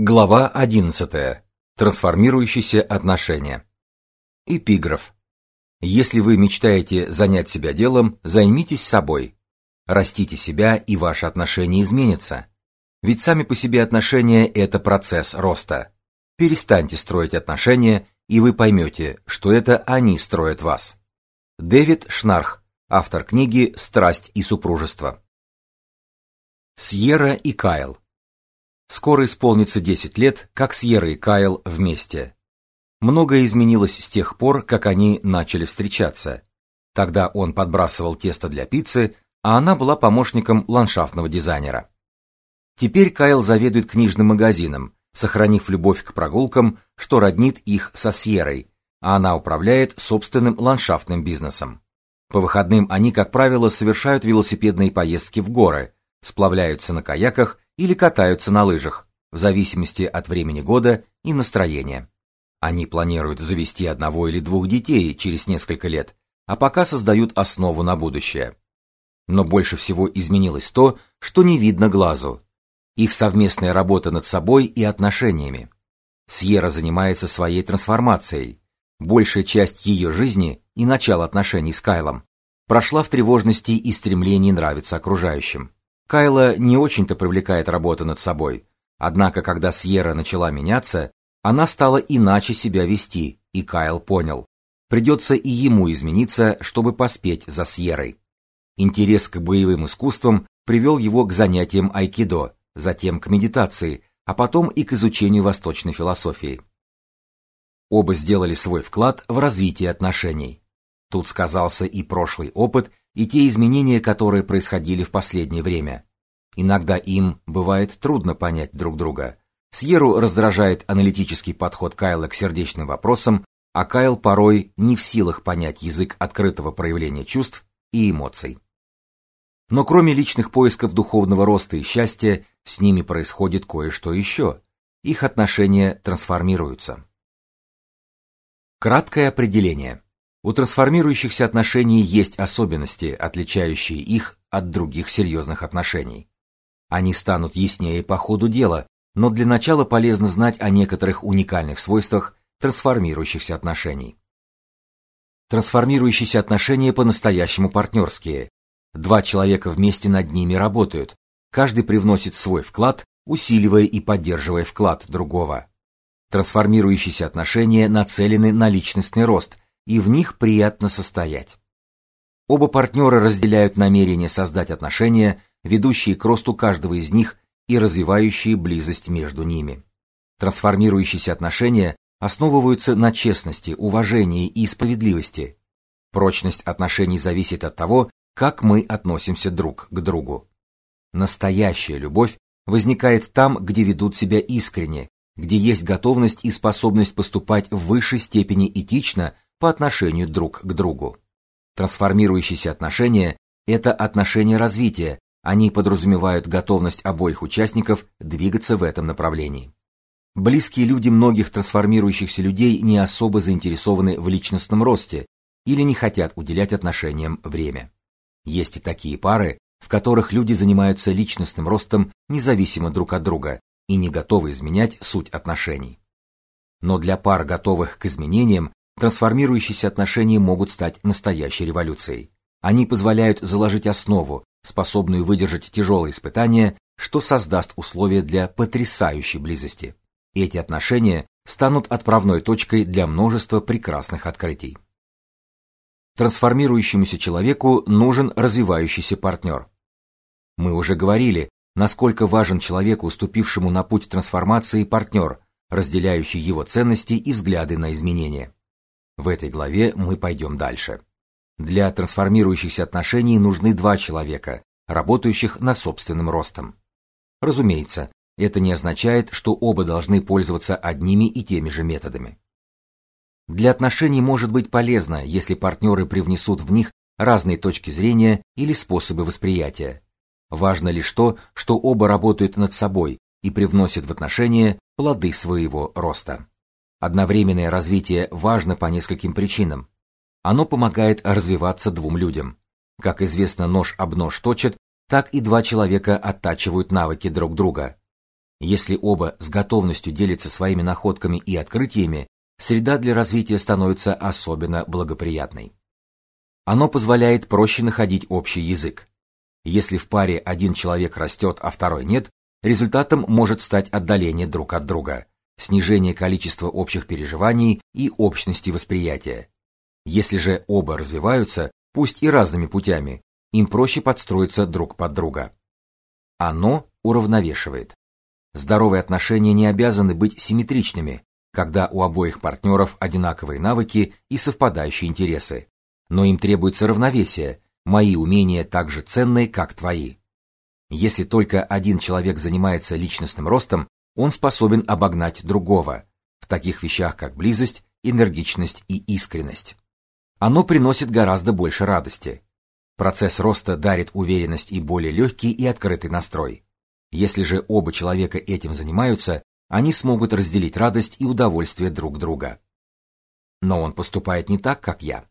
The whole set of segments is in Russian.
Глава 11. Трансформирующиеся отношения. Эпиграф. Если вы мечтаете занять себя делом, займитесь собой. Растите себя, и ваши отношения изменятся. Ведь сами по себе отношения это процесс роста. Перестаньте строить отношения, и вы поймете, что это они строят вас. Дэвид Шнарх, автор книги Страсть и супружество. Сьерра и Кайл. Скоро исполнится 10 лет, как Сьерра и Кайл вместе. Многое изменилось с тех пор, как они начали встречаться. Тогда он подбрасывал тесто для пиццы, а она была помощником ландшафтного дизайнера. Теперь Кайл заведует книжным магазином, сохранив любовь к прогулкам, что роднит их со Сьеррой, а она управляет собственным ландшафтным бизнесом. По выходным они, как правило, совершают велосипедные поездки в горы, сплавляются на каяках или катаются на лыжах, в зависимости от времени года и настроения. Они планируют завести одного или двух детей через несколько лет, а пока создают основу на будущее. Но больше всего изменилось то, что не видно глазу. Их совместная работа над собой и отношениями. Сьерра занимается своей трансформацией. Большая часть ее жизни и начало отношений с Кайлом прошла в тревожности и стремлении нравиться окружающим. Кайла не очень-то привлекает работа над собой. Однако, когда Сьерра начала меняться, она стала иначе себя вести, и Кайл понял. Придется и ему измениться, чтобы поспеть за Сьеррой. Интерес к боевым искусствам привел его к занятиям айкидо, затем к медитации, а потом и к изучению восточной философии. Оба сделали свой вклад в развитие отношений. Тут сказался и прошлый опыт, и те изменения, которые происходили в последнее время. Иногда им бывает трудно понять друг друга. Сьеру раздражает аналитический подход Кайла к сердечным вопросам, а Кайл порой не в силах понять язык открытого проявления чувств и эмоций. Но кроме личных поисков духовного роста и счастья, с ними происходит кое-что еще. Их отношения трансформируются. Краткое определение. У трансформирующихся отношений есть особенности, отличающие их от других серьезных отношений. Они станут яснее по ходу дела, но для начала полезно знать о некоторых уникальных свойствах трансформирующихся отношений. Трансформирующиеся отношения по-настоящему партнерские. Два человека вместе над ними работают, каждый привносит свой вклад, усиливая и поддерживая вклад другого. Трансформирующиеся отношения нацелены на личностный рост – и в них приятно состоять. Оба партнера разделяют намерение создать отношения, ведущие к росту каждого из них и развивающие близость между ними. Трансформирующиеся отношения основываются на честности, уважении и справедливости. Прочность отношений зависит от того, как мы относимся друг к другу. Настоящая любовь возникает там, где ведут себя искренне, где есть готовность и способность поступать в высшей степени этично по отношению друг к другу. Трансформирующиеся отношения это отношения развития, они подразумевают готовность обоих участников двигаться в этом направлении. Близкие люди многих трансформирующихся людей не особо заинтересованы в личностном росте или не хотят уделять отношениям время. Есть и такие пары, в которых люди занимаются личностным ростом независимо друг от друга и не готовы изменять суть отношений. Но для пар, готовых к изменениям, Трансформирующиеся отношения могут стать настоящей революцией. Они позволяют заложить основу, способную выдержать тяжелые испытания, что создаст условия для потрясающей близости. Эти отношения станут отправной точкой для множества прекрасных открытий. Трансформирующемуся человеку нужен развивающийся партнер. Мы уже говорили, насколько важен человеку, уступившему на путь трансформации партнер, разделяющий его ценности и взгляды на изменения. В этой главе мы пойдем дальше. Для трансформирующихся отношений нужны два человека, работающих над собственным ростом. Разумеется, это не означает, что оба должны пользоваться одними и теми же методами. Для отношений может быть полезно, если партнеры привнесут в них разные точки зрения или способы восприятия. Важно лишь то, что оба работают над собой и привносят в отношения плоды своего роста. Одновременное развитие важно по нескольким причинам. Оно помогает развиваться двум людям. Как известно, нож об нож точит, так и два человека оттачивают навыки друг друга. Если оба с готовностью делятся своими находками и открытиями, среда для развития становится особенно благоприятной. Оно позволяет проще находить общий язык. Если в паре один человек растет, а второй нет, результатом может стать отдаление друг от друга, снижение количества общих переживаний и общности восприятия. Если же оба развиваются, пусть и разными путями, им проще подстроиться друг под друга. Оно уравновешивает. Здоровые отношения не обязаны быть симметричными, когда у обоих партнеров одинаковые навыки и совпадающие интересы. Но им требуется равновесие, мои умения так же ценны, как твои. Если только один человек занимается личностным ростом, он способен обогнать другого в таких вещах, как близость, энергичность и искренность. Оно приносит гораздо больше радости. Процесс роста дарит уверенность и более легкий и открытый настрой. Если же оба человека этим занимаются, они смогут разделить радость и удовольствие друг друга. Но он поступает не так, как я.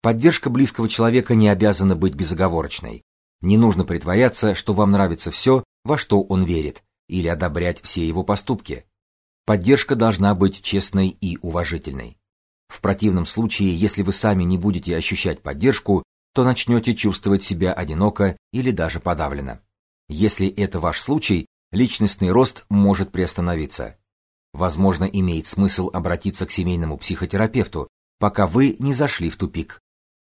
Поддержка близкого человека не обязана быть безоговорочной. Не нужно притворяться, что вам нравится все, во что он верит, или одобрять все его поступки. Поддержка должна быть честной и уважительной. В противном случае, если вы сами не будете ощущать поддержку, то начнете чувствовать себя одиноко или даже подавленно. Если это ваш случай, личностный рост может приостановиться. Возможно, имеет смысл обратиться к семейному психотерапевту, пока вы не зашли в тупик.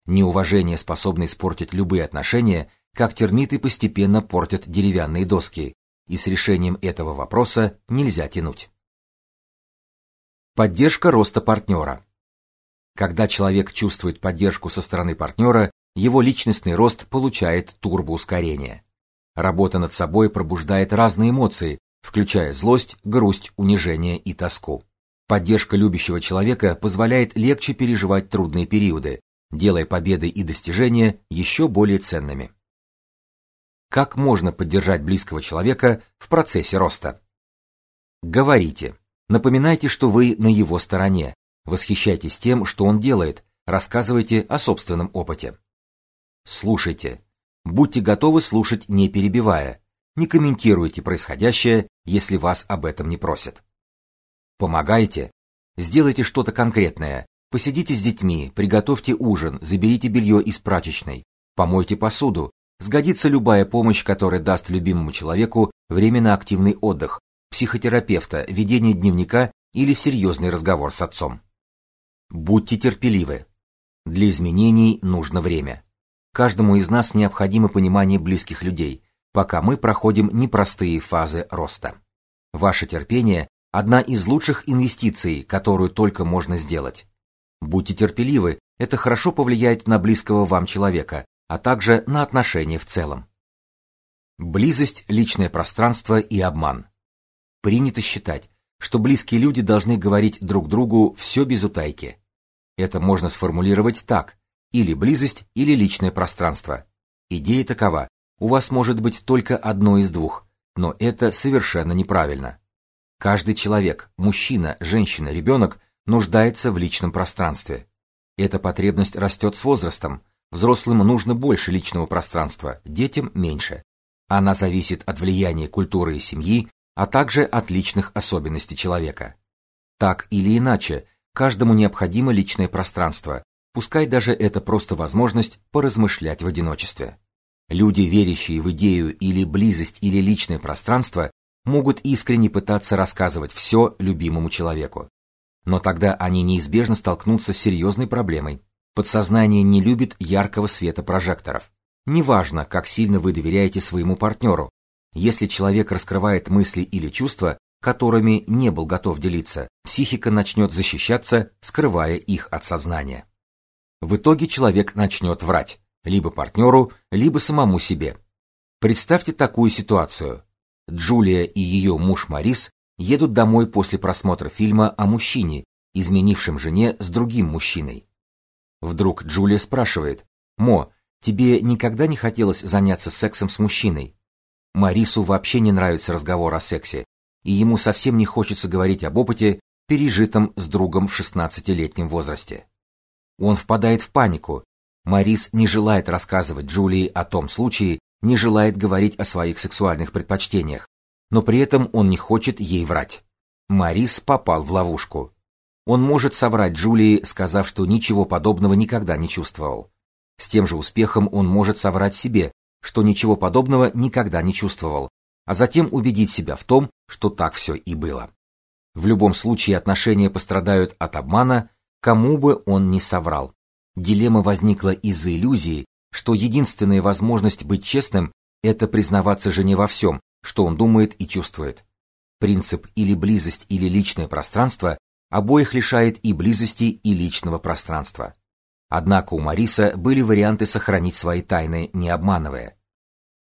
Неуважение способно испортить любые отношения, как термиты постепенно портят деревянные доски, и с решением этого вопроса нельзя тянуть. Поддержка роста партнера. Когда человек чувствует поддержку со стороны партнера, его личностный рост получает турбоускорение. Работа над собой пробуждает разные эмоции, включая злость, грусть, унижение и тоску. Поддержка любящего человека позволяет легче переживать трудные периоды, делая победы и достижения еще более ценными. Как можно поддержать близкого человека в процессе роста? Говорите. Напоминайте, что вы на его стороне. Восхищайтесь тем, что он делает, рассказывайте о собственном опыте. Слушайте. Будьте готовы слушать, не перебивая. Не комментируйте происходящее, если вас об этом не просят. Помогайте. Сделайте что-то конкретное. Посидите с детьми, приготовьте ужин, заберите белье из прачечной, помойте посуду. Сгодится любая помощь, которая даст любимому человеку время на активный отдых, психотерапевта, ведение дневника или серьезный разговор с отцом. Будьте терпеливы. Для изменений нужно время. Каждому из нас необходимо понимание близких людей, пока мы проходим непростые фазы роста. Ваше терпение – одна из лучших инвестиций, которую только можно сделать. Будьте терпеливы, это хорошо повлияет на близкого вам человека, а также на отношения в целом. Близость, личное пространство и обман. Принято считать, что близкие люди должны говорить друг другу все без утайки. Это можно сформулировать так: или близость, или личное пространство. Идея такова: у вас может быть только одно из двух, но это совершенно неправильно. Каждый человек, мужчина, женщина, ребенок, нуждается в личном пространстве. Эта потребность растет с возрастом. Взрослым нужно больше личного пространства, детям меньше. Она зависит от влияния культуры и семьи, а также от личных особенностей человека. Так или иначе, каждому необходимо личное пространство, пускай даже это просто возможность поразмышлять в одиночестве. Люди, верящие в идею или близость или личное пространство, могут искренне пытаться рассказывать все любимому человеку. Но тогда они неизбежно столкнутся с серьезной проблемой. Подсознание не любит яркого света прожекторов. Неважно, как сильно вы доверяете своему партнеру, если человек раскрывает мысли или чувства, которыми не был готов делиться, психика начнет защищаться, скрывая их от сознания. В итоге человек начнет врать, либо партнеру, либо самому себе. Представьте такую ситуацию. Джулия и ее муж Марис едут домой после просмотра фильма о мужчине, изменившем жене с другим мужчиной. Вдруг Джулия спрашивает, «Мо, тебе никогда не хотелось заняться сексом с мужчиной?» Марису вообще не нравится разговор о сексе, и ему совсем не хочется говорить об опыте, пережитом с другом в 16-летнем возрасте. Он впадает в панику. Марис не желает рассказывать Джулии о том случае, не желает говорить о своих сексуальных предпочтениях. но при этом он не хочет ей врать. Марис попал в ловушку. Он может соврать Джулии, сказав, что ничего подобного никогда не чувствовал. С тем же успехом он может соврать себе, что ничего подобного никогда не чувствовал, а затем убедить себя в том, что так все и было. В любом случае отношения пострадают от обмана, кому бы он ни соврал. Дилемма возникла из-за иллюзии, что единственная возможность быть честным – это признаваться жене во всем, что он думает и чувствует. Принцип или близость, или личное пространство обоих лишает и близости, и личного пространства. Однако у Мариса были варианты сохранить свои тайны, не обманывая.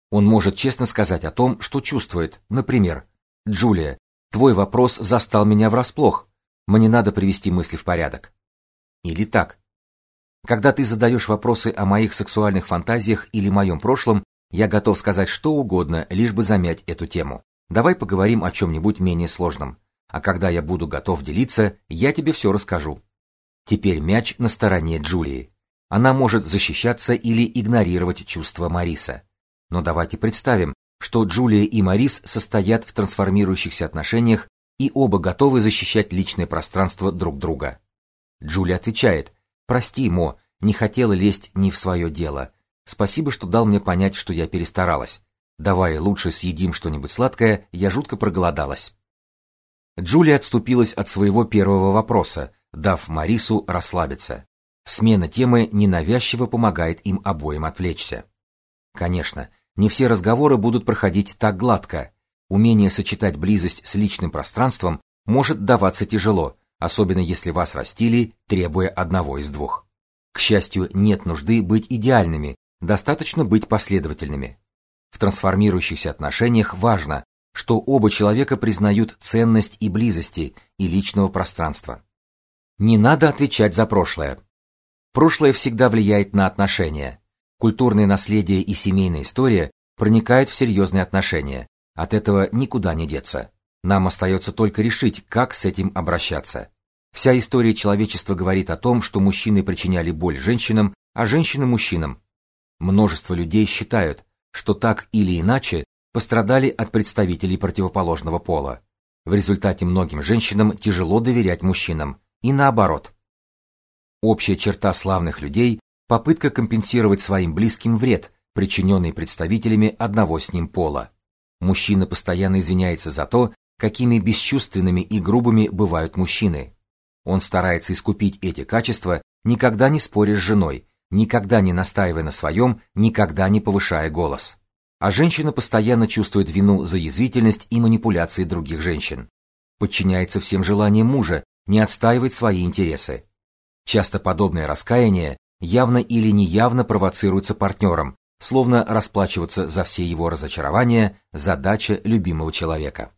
Он может честно сказать о том, что чувствует. Например, «Джулия, твой вопрос застал меня врасплох. Мне надо привести мысли в порядок». Или так. Когда ты задаешь вопросы о моих сексуальных фантазиях или моем прошлом, я готов сказать что угодно, лишь бы замять эту тему. Давай поговорим о чем-нибудь менее сложном. А когда я буду готов делиться, я тебе все расскажу. Теперь мяч на стороне Джулии. Она может защищаться или игнорировать чувства Мариса. Но давайте представим, что Джулия и Марис состоят в трансформирующихся отношениях и оба готовы защищать личное пространство друг друга. Джулия отвечает: "Прости, Мо, не хотела лезть не в свое дело. Спасибо, что дал мне понять, что я перестаралась. Давай лучше съедим что-нибудь сладкое, я жутко проголодалась". Джулия отступилась от своего первого вопроса, дав Марису расслабиться. Смена темы ненавязчиво помогает им обоим отвлечься. Конечно, не все разговоры будут проходить так гладко. Умение сочетать близость с личным пространством может даваться тяжело, особенно если вас растили, требуя одного из двух. К счастью, нет нужды быть идеальными, достаточно быть последовательными. В трансформирующихся отношениях важно, что оба человека признают ценность и близости, и личного пространства. Не надо отвечать за прошлое. Прошлое всегда влияет на отношения. Культурное наследие и семейная история проникают в серьезные отношения. От этого никуда не деться. Нам остается только решить, как с этим обращаться. Вся история человечества говорит о том, что мужчины причиняли боль женщинам, а женщины мужчинам. Множество людей считают, что так или иначе пострадали от представителей противоположного пола. В результате многим женщинам тяжело доверять мужчинам, и наоборот. Общая черта славных людей – попытка компенсировать своим близким вред, причиненный представителями одного с ним пола. Мужчина постоянно извиняется за то, какими бесчувственными и грубыми бывают мужчины. Он старается искупить эти качества, никогда не споря с женой, никогда не настаивая на своем, никогда не повышая голос. А женщина постоянно чувствует вину за язвительность и манипуляции других женщин. Подчиняется всем желаниям мужа, не отстаивать свои интересы. Часто подобное раскаяние явно или неявно провоцируется партнером, словно расплачиваться за все его разочарования задача любимого человека.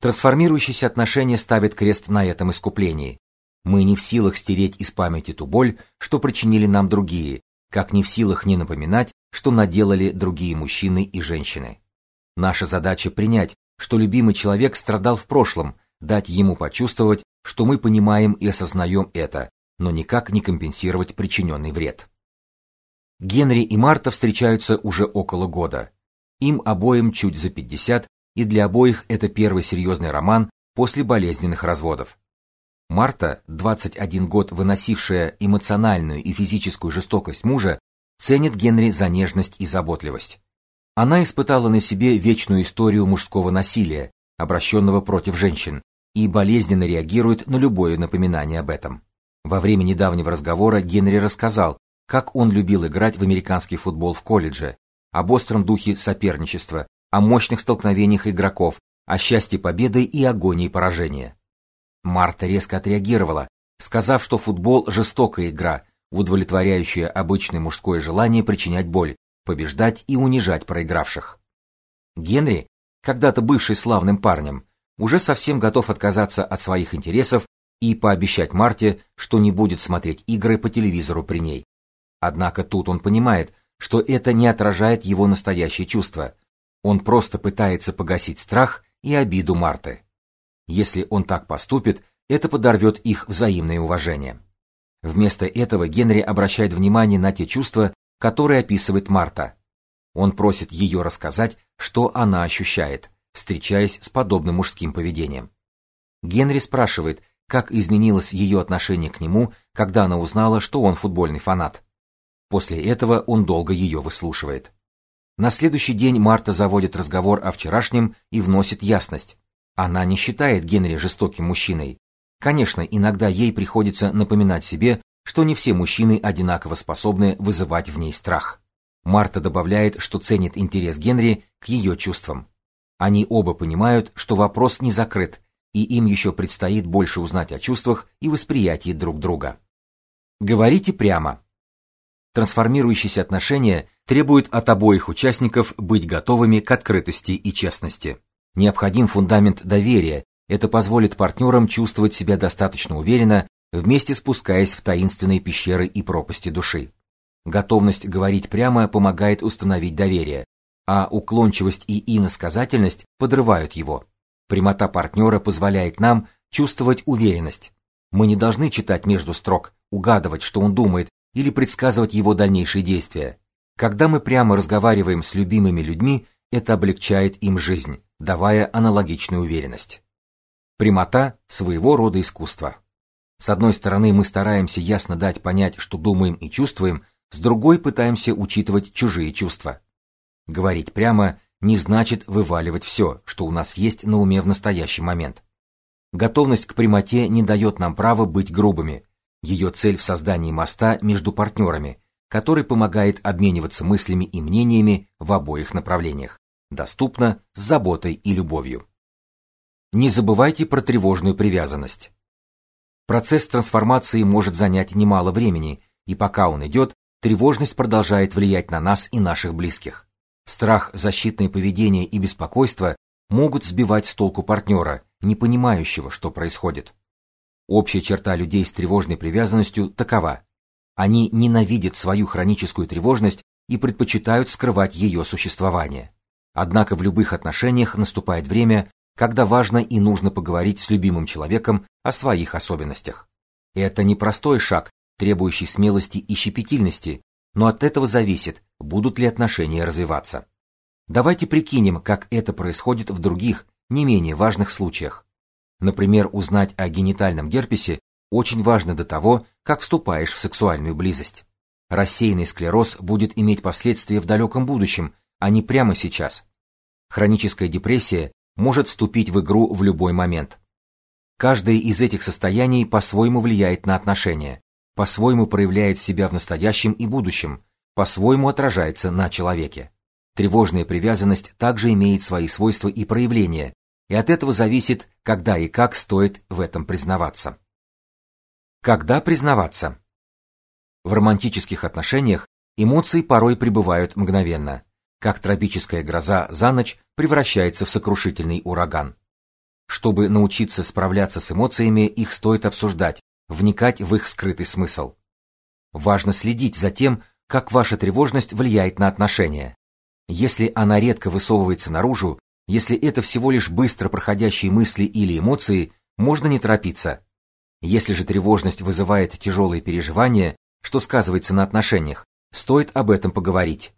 Трансформирующиеся отношения ставят крест на этом искуплении. Мы не в силах стереть из памяти ту боль, что причинили нам другие, как не в силах не напоминать, что наделали другие мужчины и женщины. Наша задача принять, что любимый человек страдал в прошлом, дать ему почувствовать, что мы понимаем и осознаем это, но никак не компенсировать причиненный вред. Генри и Марта встречаются уже около года. Им обоим чуть за 50, и для обоих это первый серьезный роман после болезненных разводов. Марта, 21 год выносившая эмоциональную и физическую жестокость мужа, ценит Генри за нежность и заботливость. Она испытала на себе вечную историю мужского насилия, обращенного против женщин, и болезненно реагирует на любое напоминание об этом. Во время недавнего разговора Генри рассказал, как он любил играть в американский футбол в колледже, об остром духе соперничества, о мощных столкновениях игроков, о счастье победы и агонии поражения. Марта резко отреагировала, сказав, что футбол жестокая игра, удовлетворяющая обычное мужское желание причинять боль, побеждать и унижать проигравших. Генри, когда-то бывший славным парнем, уже совсем готов отказаться от своих интересов и пообещать Марте, что не будет смотреть игры по телевизору при ней. Однако тут он понимает, что это не отражает его настоящие чувства. Он просто пытается погасить страх и обиду Марты. Если он так поступит, это подорвет их взаимное уважение. Вместо этого Генри обращает внимание на те чувства, которые описывает Марта. Он просит ее рассказать, что она ощущает, встречаясь с подобным мужским поведением. Генри спрашивает, как изменилось ее отношение к нему, когда она узнала, что он футбольный фанат. После этого он долго ее выслушивает. На следующий день Марта заводит разговор о вчерашнем и вносит ясность. Она не считает Генри жестоким мужчиной. Конечно, иногда ей приходится напоминать себе, что не все мужчины одинаково способны вызывать в ней страх. Марта добавляет, что ценит интерес Генри к ее чувствам. Они оба понимают, что вопрос не закрыт, и им еще предстоит больше узнать о чувствах и восприятии друг друга. Говорите прямо. Трансформирующиеся отношения требуют от обоих участников быть готовыми к открытости и честности. Необходим фундамент доверия. Это позволит партнерам чувствовать себя достаточно уверенно, вместе спускаясь в таинственные пещеры и пропасти души. Готовность говорить прямо помогает установить доверие, а уклончивость и иносказательность подрывают его. Прямота партнера позволяет нам чувствовать уверенность. Мы не должны читать между строк, угадывать, что он думает, или предсказывать его дальнейшие действия. Когда мы прямо разговариваем с любимыми людьми, это облегчает им жизнь, давая аналогичную уверенность. Прямота своего рода искусство. С одной стороны, мы стараемся ясно дать понять, что думаем и чувствуем, с другой пытаемся учитывать чужие чувства. Говорить прямо не значит вываливать все, что у нас есть на уме в настоящий момент. Готовность к прямоте не дает нам права быть грубыми. Ее цель в создании моста между партнерами, который помогает обмениваться мыслями и мнениями в обоих направлениях, доступно с заботой и любовью. Не забывайте про тревожную привязанность. Процесс трансформации может занять немало времени, и пока он идет, тревожность продолжает влиять на нас и наших близких. Страх, защитное поведение и беспокойство могут сбивать с толку партнера, не понимающего, что происходит. Общая черта людей с тревожной привязанностью такова: они ненавидят свою хроническую тревожность и предпочитают скрывать ее существование. Однако в любых отношениях наступает время, когда важно и нужно поговорить с любимым человеком о своих особенностях. Это непростой шаг, требующий смелости и щепетильности, но от этого зависит, будут ли отношения развиваться. Давайте прикинем, как это происходит в других, не менее важных случаях. Например, узнать о генитальном герпесе очень важно до того, как вступаешь в сексуальную близость. Рассеянный склероз будет иметь последствия в далеком будущем, а не прямо сейчас. Хроническая депрессия может вступить в игру в любой момент. Каждое из этих состояний по-своему влияет на отношения, по-своему проявляет себя в настоящем и будущем, по-своему отражается на человеке. Тревожная привязанность также имеет свои свойства и проявления, и от этого зависит, когда и как стоит в этом признаваться. Когда признаваться? В романтических отношениях эмоции порой пребывают мгновенно, как тропическая гроза за ночь превращается в сокрушительный ураган. Чтобы научиться справляться с эмоциями, их стоит обсуждать, вникать в их скрытый смысл. Важно следить за тем, как ваша тревожность влияет на отношения. Если она редко высовывается наружу, если это всего лишь быстро проходящие мысли или эмоции, можно не торопиться. Если же тревожность вызывает тяжелые переживания, что сказывается на отношениях, стоит об этом поговорить.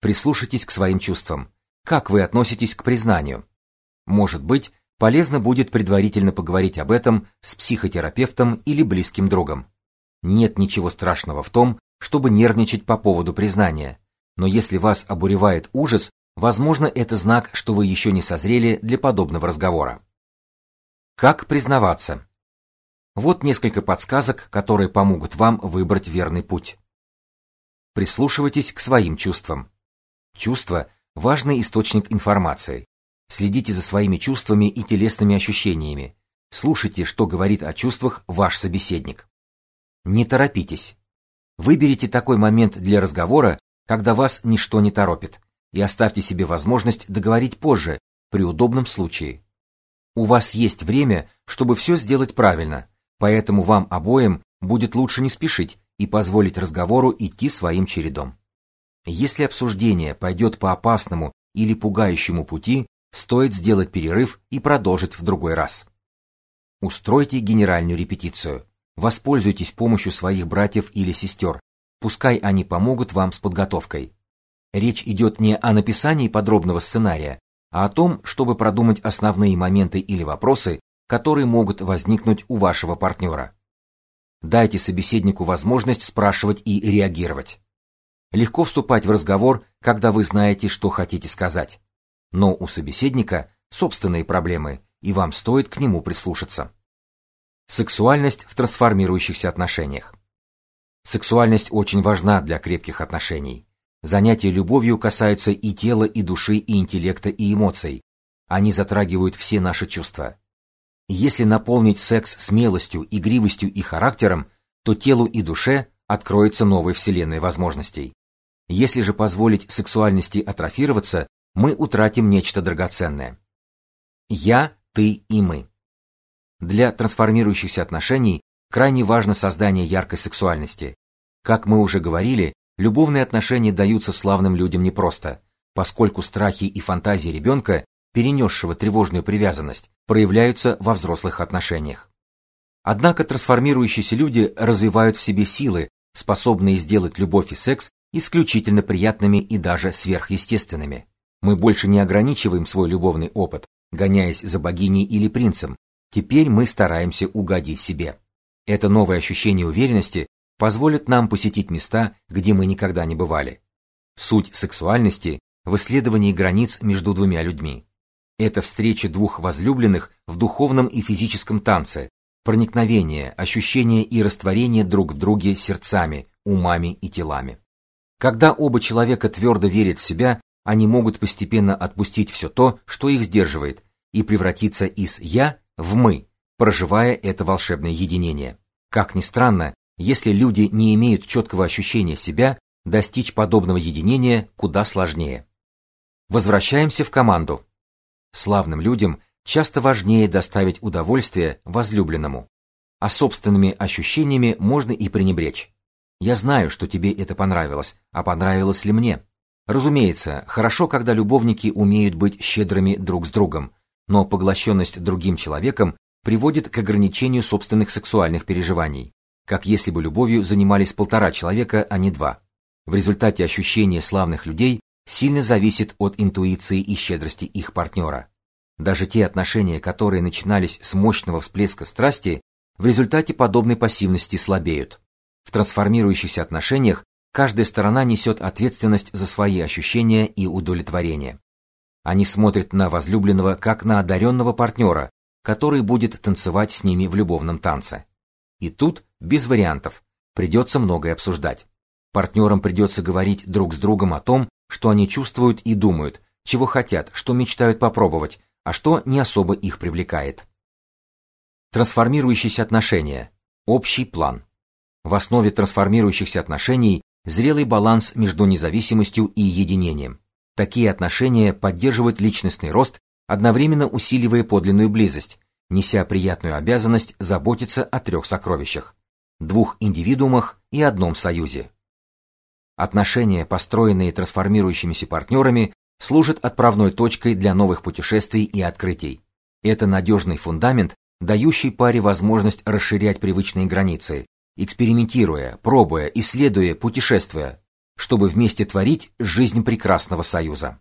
Прислушайтесь к своим чувствам. Как вы относитесь к признанию? Может быть, полезно будет предварительно поговорить об этом с психотерапевтом или близким другом. Нет ничего страшного в том, чтобы нервничать по поводу признания, но если вас обуревает ужас, возможно, это знак, что вы еще не созрели для подобного разговора. Как признаваться? Вот несколько подсказок, которые помогут вам выбрать верный путь. Прислушивайтесь к своим чувствам. Чувства – важный источник информации. Следите за своими чувствами и телесными ощущениями. Слушайте, что говорит о чувствах ваш собеседник. Не торопитесь. Выберите такой момент для разговора, когда вас ничто не торопит, и оставьте себе возможность договорить позже, при удобном случае. У вас есть время, чтобы все сделать правильно, поэтому вам обоим будет лучше не спешить и позволить разговору идти своим чередом. Если обсуждение пойдет по опасному или пугающему пути, стоит сделать перерыв и продолжить в другой раз. Устройте генеральную репетицию. Воспользуйтесь помощью своих братьев или сестер. Пускай они помогут вам с подготовкой. Речь идет не о написании подробного сценария, а о том, чтобы продумать основные моменты или вопросы, которые могут возникнуть у вашего партнера. Дайте собеседнику возможность спрашивать и реагировать. Легко вступать в разговор, когда вы знаете, что хотите сказать. Но у собеседника собственные проблемы, и вам стоит к нему прислушаться. Сексуальность в трансформирующихся отношениях. Сексуальность очень важна для крепких отношений. Занятия любовью касаются и тела, и души, и интеллекта, и эмоций. Они затрагивают все наши чувства. Если наполнить секс смелостью, игривостью и характером, то телу и душе откроется новая вселенная возможностей. Если же позволить сексуальности атрофироваться, мы утратим нечто драгоценное. Я, ты и мы. Для трансформирующихся отношений крайне важно создание яркой сексуальности. Как мы уже говорили, любовные отношения даются славным людям непросто, поскольку страхи и фантазии ребенка, перенесшего тревожную привязанность, проявляются во взрослых отношениях. Однако трансформирующиеся люди развивают в себе силы, способные сделать любовь и секс исключительно приятными и даже сверхъестественными. Мы больше не ограничиваем свой любовный опыт, гоняясь за богиней или принцем. Теперь мы стараемся угодить себе. Это новое ощущение уверенности позволит нам посетить места, где мы никогда не бывали. Суть сексуальности в исследовании границ между двумя людьми. Это встреча двух возлюбленных в духовном и физическом танце, проникновение, ощущение и растворение друг в друге сердцами, умами и телами. Когда оба человека твердо верят в себя, они могут постепенно отпустить все то, что их сдерживает, и превратиться из «я» в «мы», проживая это волшебное единение. Как ни странно, если люди не имеют четкого ощущения себя, достичь подобного единения куда сложнее. Возвращаемся в команду. Славным людям часто важнее доставить удовольствие возлюбленному, а собственными ощущениями можно и пренебречь. Я знаю, что тебе это понравилось, а понравилось ли мне? Разумеется, хорошо, когда любовники умеют быть щедрыми друг с другом, но поглощенность другим человеком приводит к ограничению собственных сексуальных переживаний, как если бы любовью занимались полтора человека, а не два. В результате ощущение славных людей сильно зависит от интуиции и щедрости их партнера. Даже те отношения, которые начинались с мощного всплеска страсти, в результате подобной пассивности слабеют. В трансформирующихся отношениях каждая сторона несет ответственность за свои ощущения и удовлетворение. Они смотрят на возлюбленного как на одаренного партнера, который будет танцевать с ними в любовном танце. И тут, без вариантов, придется многое обсуждать. Партнерам придется говорить друг с другом о том, что они чувствуют и думают, чего хотят, что мечтают попробовать, а что не особо их привлекает. Трансформирующиеся отношения. Общий план. В основе трансформирующихся отношений зрелый баланс между независимостью и единением. Такие отношения поддерживают личностный рост, одновременно усиливая подлинную близость, неся приятную обязанность заботиться о трех сокровищах – двух индивидуумах и одном союзе. Отношения, построенные трансформирующимися партнерами, служат отправной точкой для новых путешествий и открытий. Это надежный фундамент, дающий паре возможность расширять привычные границы, экспериментируя, пробуя, исследуя, путешествуя, чтобы вместе творить жизнь прекрасного союза.